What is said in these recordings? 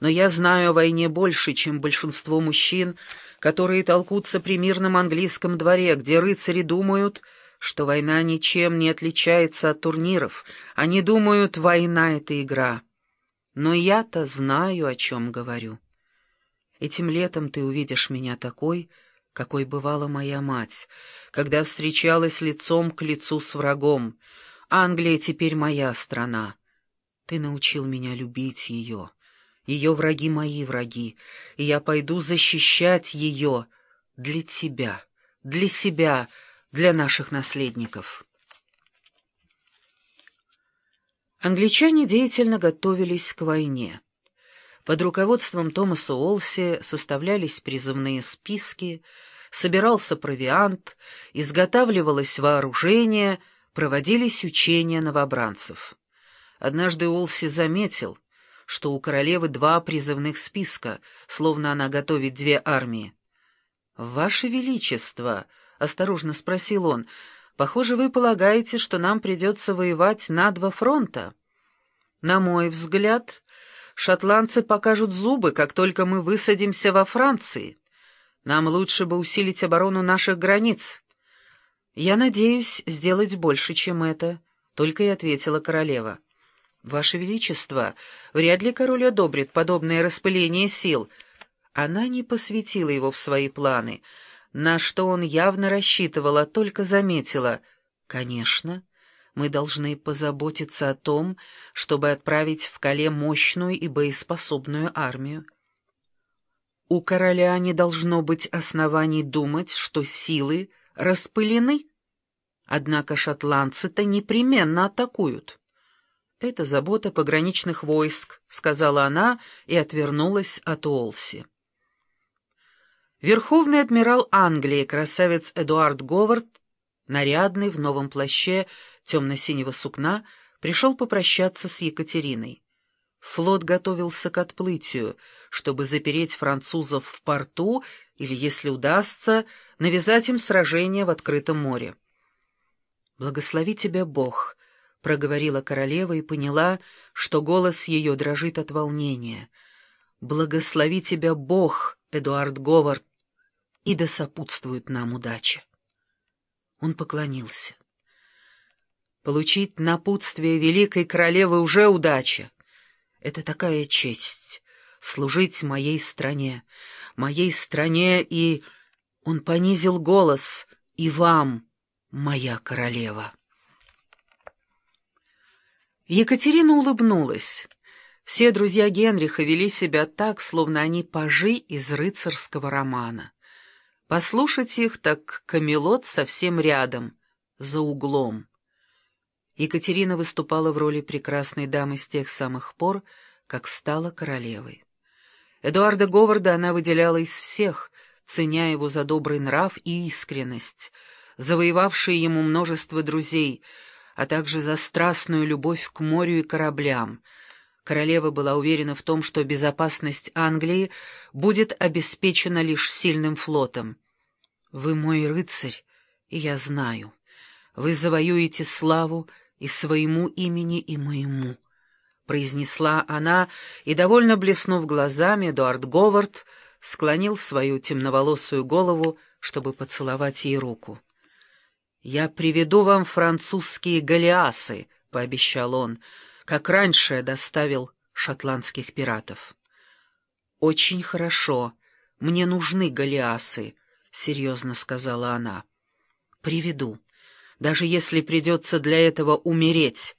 Но я знаю о войне больше, чем большинство мужчин, которые толкутся при мирном английском дворе, где рыцари думают, что война ничем не отличается от турниров. Они думают, война — это игра. Но я-то знаю, о чем говорю. Этим летом ты увидишь меня такой, какой бывала моя мать, когда встречалась лицом к лицу с врагом. Англия теперь моя страна. Ты научил меня любить ее. Ее враги мои враги, и я пойду защищать ее для тебя, для себя, для наших наследников. Англичане деятельно готовились к войне. Под руководством Томаса Олси составлялись призывные списки, собирался провиант, изготавливалось вооружение, проводились учения новобранцев. Однажды Олси заметил, что у королевы два призывных списка, словно она готовит две армии. «Ваше Величество», — осторожно спросил он, — «похоже, вы полагаете, что нам придется воевать на два фронта?» «На мой взгляд, шотландцы покажут зубы, как только мы высадимся во Франции. Нам лучше бы усилить оборону наших границ». «Я надеюсь сделать больше, чем это», — только и ответила королева. «Ваше Величество, вряд ли король одобрит подобное распыление сил». Она не посвятила его в свои планы, на что он явно рассчитывал, а только заметила. «Конечно, мы должны позаботиться о том, чтобы отправить в Кале мощную и боеспособную армию. У короля не должно быть оснований думать, что силы распылены. Однако шотландцы-то непременно атакуют». «Это забота пограничных войск», — сказала она и отвернулась от Уолси. Верховный адмирал Англии, красавец Эдуард Говард, нарядный в новом плаще темно-синего сукна, пришел попрощаться с Екатериной. Флот готовился к отплытию, чтобы запереть французов в порту или, если удастся, навязать им сражение в открытом море. «Благослови тебя Бог», проговорила королева и поняла, что голос ее дрожит от волнения. «Благослови тебя Бог, Эдуард Говард, и да сопутствует нам удача». Он поклонился. «Получить напутствие великой королевы уже удача. Это такая честь — служить моей стране, моей стране и...» Он понизил голос «И вам, моя королева». Екатерина улыбнулась. Все друзья Генриха вели себя так, словно они пажи из рыцарского романа. Послушать их, так Камелот совсем рядом, за углом. Екатерина выступала в роли прекрасной дамы с тех самых пор, как стала королевой. Эдуарда Говарда она выделяла из всех, ценя его за добрый нрав и искренность, завоевавшие ему множество друзей — а также за страстную любовь к морю и кораблям. Королева была уверена в том, что безопасность Англии будет обеспечена лишь сильным флотом. «Вы мой рыцарь, и я знаю. Вы завоюете славу и своему имени, и моему», — произнесла она, и, довольно блеснув глазами, Эдуард Говард склонил свою темноволосую голову, чтобы поцеловать ей руку. «Я приведу вам французские галеасы», — пообещал он, как раньше доставил шотландских пиратов. «Очень хорошо. Мне нужны галеасы», — серьезно сказала она. «Приведу, даже если придется для этого умереть».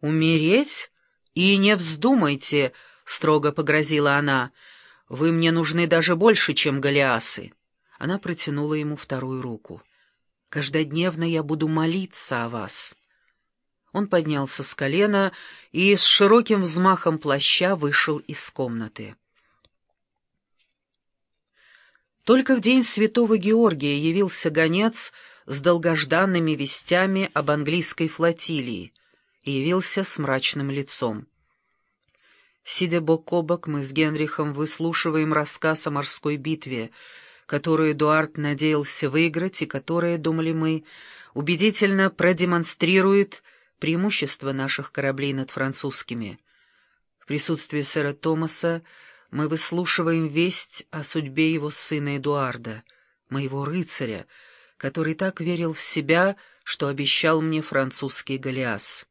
«Умереть? И не вздумайте», — строго погрозила она. «Вы мне нужны даже больше, чем галеасы». Она протянула ему вторую руку. Каждодневно я буду молиться о вас». Он поднялся с колена и с широким взмахом плаща вышел из комнаты. Только в день святого Георгия явился гонец с долгожданными вестями об английской флотилии и явился с мрачным лицом. Сидя бок о бок, мы с Генрихом выслушиваем рассказ о морской битве — которую Эдуард надеялся выиграть и которая, думали мы, убедительно продемонстрирует преимущество наших кораблей над французскими. В присутствии сэра Томаса мы выслушиваем весть о судьбе его сына Эдуарда, моего рыцаря, который так верил в себя, что обещал мне французский Голиас.